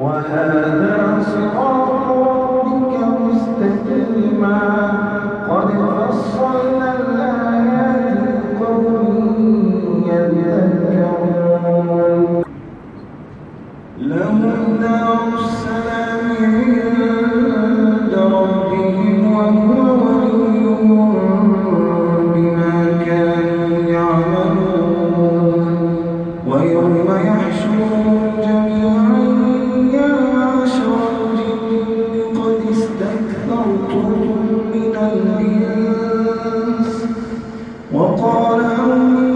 وهذا صراط ربك قد فصلنا الآيات لهم دار السلام قال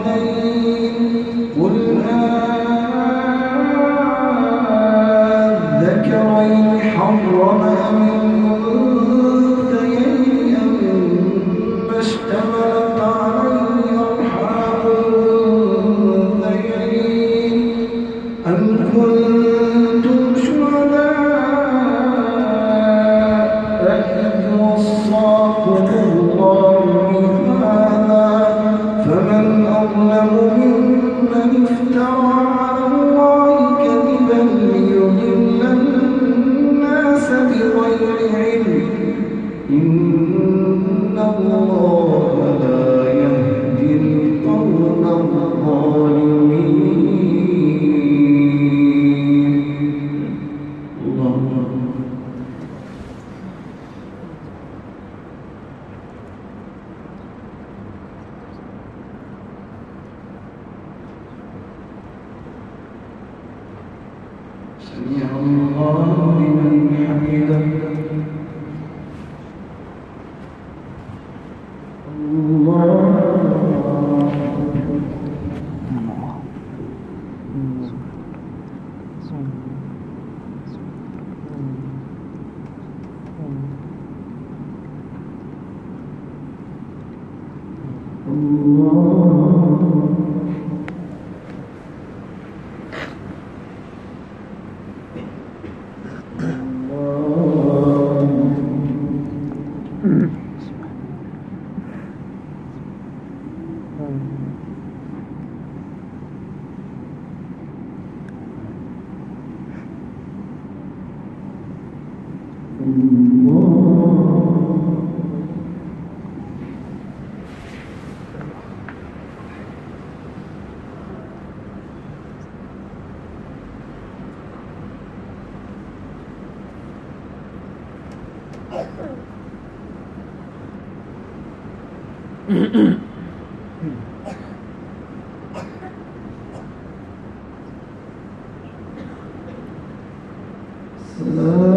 الضالين إن الله لا يهدي القوم الظالمين. الله سمع الله لمن حمده. Mm-hmm. すごい。